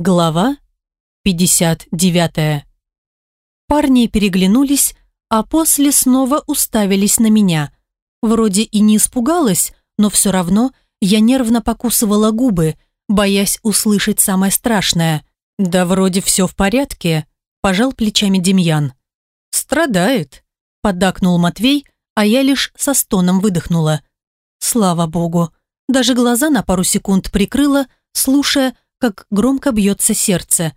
Глава 59. Парни переглянулись, а после снова уставились на меня. Вроде и не испугалась, но все равно я нервно покусывала губы, боясь услышать самое страшное. «Да вроде все в порядке», – пожал плечами Демьян. «Страдает», – поддакнул Матвей, а я лишь со стоном выдохнула. Слава богу, даже глаза на пару секунд прикрыла, слушая, как громко бьется сердце.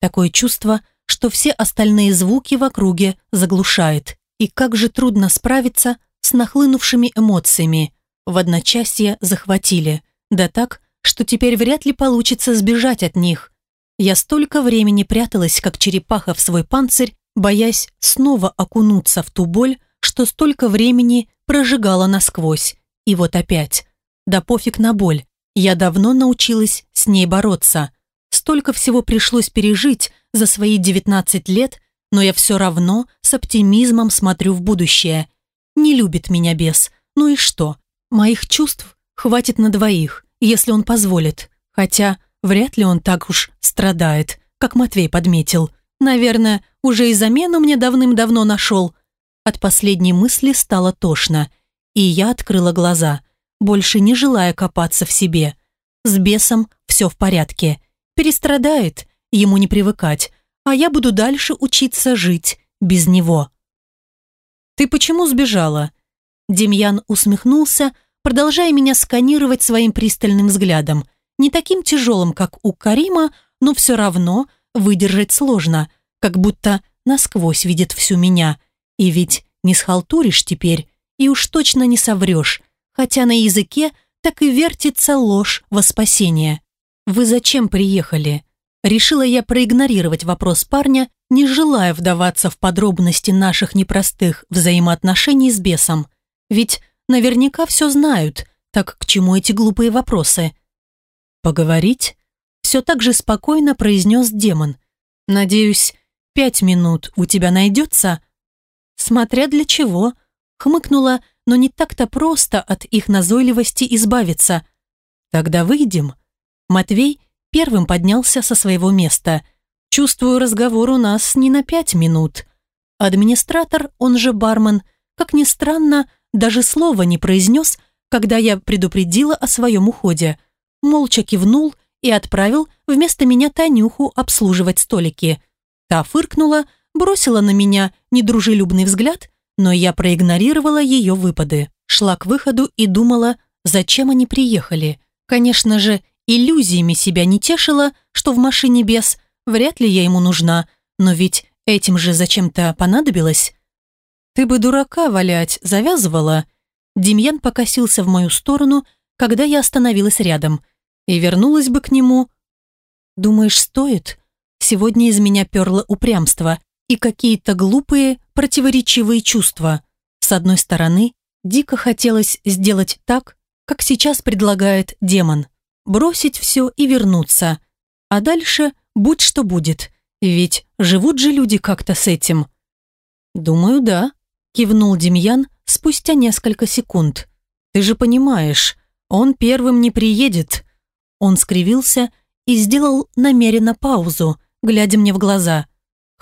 Такое чувство, что все остальные звуки в округе заглушает. И как же трудно справиться с нахлынувшими эмоциями. В одночасье захватили. Да так, что теперь вряд ли получится сбежать от них. Я столько времени пряталась, как черепаха в свой панцирь, боясь снова окунуться в ту боль, что столько времени прожигала насквозь. И вот опять. Да пофиг на боль. Я давно научилась с ней бороться. Столько всего пришлось пережить за свои 19 лет, но я все равно с оптимизмом смотрю в будущее. Не любит меня бес. Ну и что? Моих чувств хватит на двоих, если он позволит. Хотя вряд ли он так уж страдает, как Матвей подметил. Наверное, уже и замену мне давным-давно нашел. От последней мысли стало тошно, и я открыла глаза – больше не желая копаться в себе. С бесом все в порядке. Перестрадает, ему не привыкать, а я буду дальше учиться жить без него. «Ты почему сбежала?» Демьян усмехнулся, продолжая меня сканировать своим пристальным взглядом. Не таким тяжелым, как у Карима, но все равно выдержать сложно, как будто насквозь видит всю меня. И ведь не схалтуришь теперь, и уж точно не соврешь, хотя на языке так и вертится ложь во спасение. «Вы зачем приехали?» Решила я проигнорировать вопрос парня, не желая вдаваться в подробности наших непростых взаимоотношений с бесом. Ведь наверняка все знают, так к чему эти глупые вопросы? «Поговорить?» Все так же спокойно произнес демон. «Надеюсь, пять минут у тебя найдется?» «Смотря для чего», хмыкнула, но не так-то просто от их назойливости избавиться. «Тогда выйдем». Матвей первым поднялся со своего места. «Чувствую, разговор у нас не на пять минут». Администратор, он же бармен, как ни странно, даже слова не произнес, когда я предупредила о своем уходе. Молча кивнул и отправил вместо меня Танюху обслуживать столики. Та фыркнула, бросила на меня недружелюбный взгляд но я проигнорировала ее выпады, шла к выходу и думала, зачем они приехали. Конечно же, иллюзиями себя не тешила, что в машине без, вряд ли я ему нужна, но ведь этим же зачем-то понадобилось. «Ты бы дурака валять завязывала?» Демьян покосился в мою сторону, когда я остановилась рядом, и вернулась бы к нему. «Думаешь, стоит?» Сегодня из меня перло упрямство, и какие-то глупые, противоречивые чувства. С одной стороны, дико хотелось сделать так, как сейчас предлагает демон. Бросить все и вернуться. А дальше будь что будет. Ведь живут же люди как-то с этим. «Думаю, да», – кивнул Демьян спустя несколько секунд. «Ты же понимаешь, он первым не приедет». Он скривился и сделал намеренно паузу, глядя мне в глаза.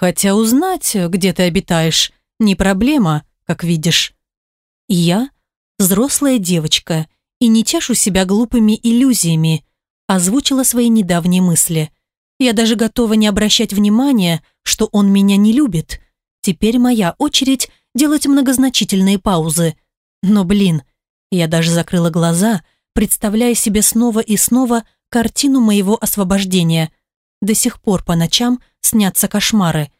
Хотя узнать, где ты обитаешь, не проблема, как видишь. Я взрослая девочка и не чашу себя глупыми иллюзиями, озвучила свои недавние мысли. Я даже готова не обращать внимания, что он меня не любит. Теперь моя очередь делать многозначительные паузы. Но, блин, я даже закрыла глаза, представляя себе снова и снова картину моего освобождения. До сих пор по ночам снятся кошмары.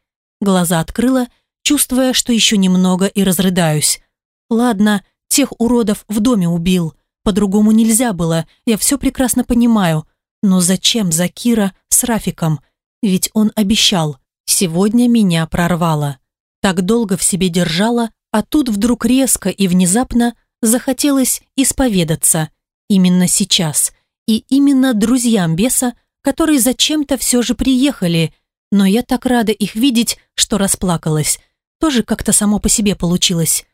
Глаза открыла, чувствуя, что еще немного и разрыдаюсь. Ладно, тех уродов в доме убил. По-другому нельзя было, я все прекрасно понимаю. Но зачем Закира с Рафиком? Ведь он обещал. Сегодня меня прорвало. Так долго в себе держала, а тут вдруг резко и внезапно захотелось исповедаться. Именно сейчас. И именно друзьям беса, которые зачем-то все же приехали, но я так рада их видеть, что расплакалась. Тоже как-то само по себе получилось.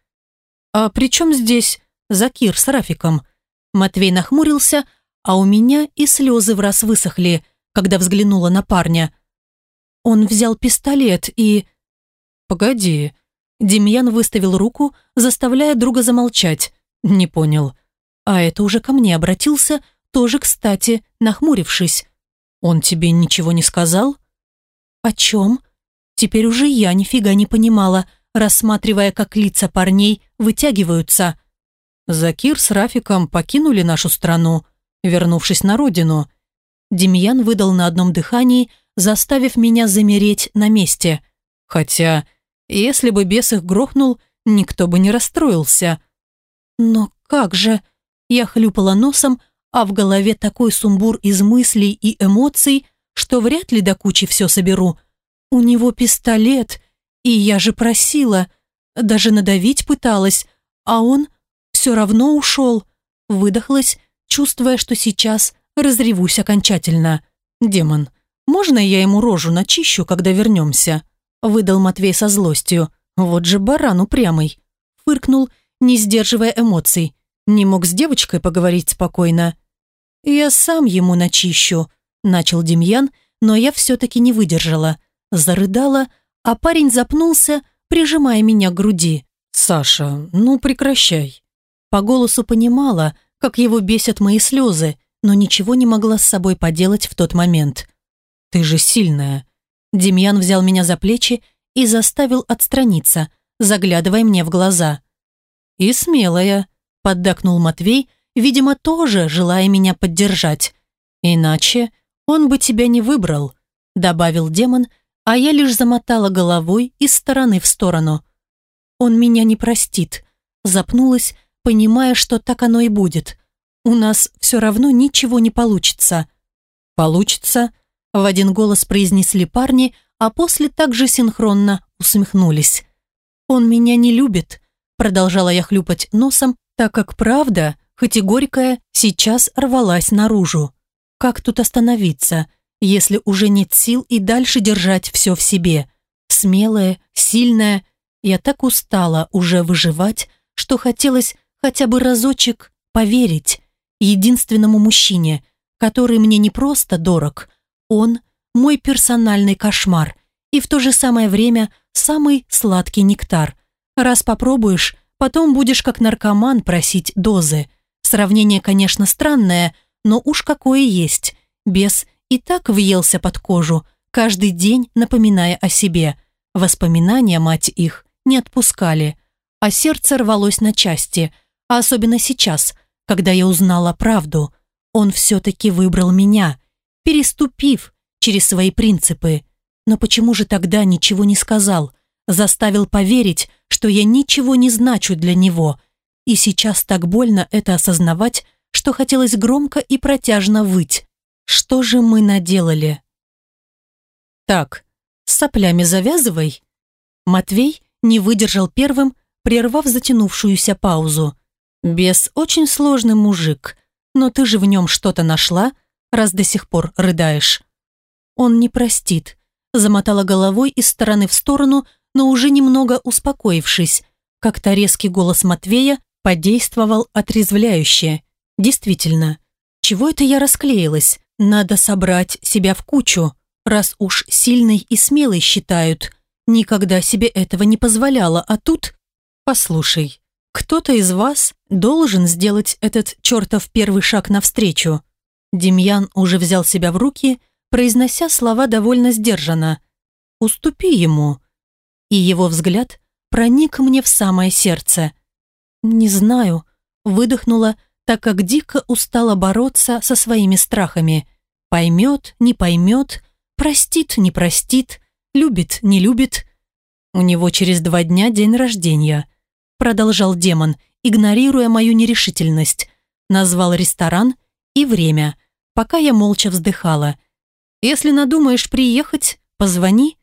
«А при чем здесь Закир с Рафиком?» Матвей нахмурился, а у меня и слезы в раз высохли, когда взглянула на парня. Он взял пистолет и... «Погоди». Демьян выставил руку, заставляя друга замолчать. Не понял. А это уже ко мне обратился, тоже, кстати, нахмурившись. «Он тебе ничего не сказал?» «О чем?» Теперь уже я нифига не понимала, рассматривая, как лица парней вытягиваются. Закир с Рафиком покинули нашу страну, вернувшись на родину. Демьян выдал на одном дыхании, заставив меня замереть на месте. Хотя, если бы бес их грохнул, никто бы не расстроился. Но как же? Я хлюпала носом, а в голове такой сумбур из мыслей и эмоций, что вряд ли до кучи все соберу. У него пистолет, и я же просила, даже надавить пыталась, а он все равно ушел. Выдохлась, чувствуя, что сейчас разревусь окончательно. «Демон, можно я ему рожу начищу, когда вернемся?» Выдал Матвей со злостью. «Вот же баран упрямый!» Фыркнул, не сдерживая эмоций. Не мог с девочкой поговорить спокойно. «Я сам ему начищу», – начал Демьян, но я все-таки не выдержала. Зарыдала, а парень запнулся, прижимая меня к груди. «Саша, ну прекращай». По голосу понимала, как его бесят мои слезы, но ничего не могла с собой поделать в тот момент. «Ты же сильная». Демьян взял меня за плечи и заставил отстраниться, заглядывая мне в глаза. «И смелая», – поддакнул Матвей, видимо, тоже желая меня поддержать. «Иначе он бы тебя не выбрал», – добавил демон, а я лишь замотала головой из стороны в сторону. «Он меня не простит», – запнулась, понимая, что так оно и будет. «У нас все равно ничего не получится». «Получится», – в один голос произнесли парни, а после также синхронно усмехнулись. «Он меня не любит», – продолжала я хлюпать носом, так как правда, хоть и горькая, сейчас рвалась наружу. Как тут остановиться, если уже нет сил и дальше держать все в себе? Смелая, сильная, я так устала уже выживать, что хотелось хотя бы разочек поверить единственному мужчине, который мне не просто дорог, он мой персональный кошмар и в то же самое время самый сладкий нектар. Раз попробуешь, потом будешь как наркоман просить дозы. Сравнение, конечно, странное, но уж какое есть. Бес и так въелся под кожу, каждый день напоминая о себе. Воспоминания, мать их, не отпускали. А сердце рвалось на части – а особенно сейчас, когда я узнала правду. Он все-таки выбрал меня, переступив через свои принципы. Но почему же тогда ничего не сказал? Заставил поверить, что я ничего не значу для него. И сейчас так больно это осознавать, что хотелось громко и протяжно выть. Что же мы наделали? Так, с соплями завязывай. Матвей не выдержал первым, прервав затянувшуюся паузу. Бес очень сложный мужик, но ты же в нем что-то нашла, раз до сих пор рыдаешь. Он не простит. Замотала головой из стороны в сторону, но уже немного успокоившись. Как-то резкий голос Матвея подействовал отрезвляюще. Действительно, чего это я расклеилась? Надо собрать себя в кучу, раз уж сильный и смелый считают. Никогда себе этого не позволяла, а тут... Послушай, кто-то из вас должен сделать этот чертов первый шаг навстречу. Демьян уже взял себя в руки, произнося слова довольно сдержанно. «Уступи ему». И его взгляд проник мне в самое сердце. «Не знаю», — выдохнула, так как дико устала бороться со своими страхами. Поймет, не поймет, простит, не простит, любит, не любит. У него через два дня день рождения — продолжал демон, игнорируя мою нерешительность. Назвал ресторан и время, пока я молча вздыхала. «Если надумаешь приехать, позвони».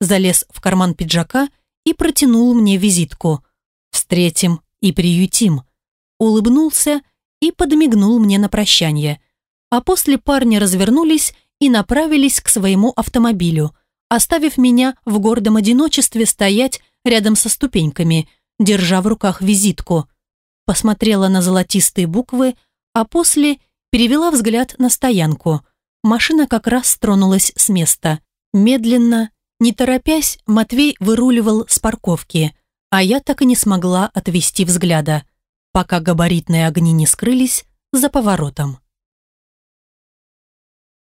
Залез в карман пиджака и протянул мне визитку. «Встретим и приютим». Улыбнулся и подмигнул мне на прощание. А после парни развернулись и направились к своему автомобилю, оставив меня в гордом одиночестве стоять рядом со ступеньками – держа в руках визитку. Посмотрела на золотистые буквы, а после перевела взгляд на стоянку. машина как раз тронулась с места. Медленно, не торопясь, Матвей выруливал с парковки, а я так и не смогла отвести взгляда, пока габаритные огни не скрылись за поворотом.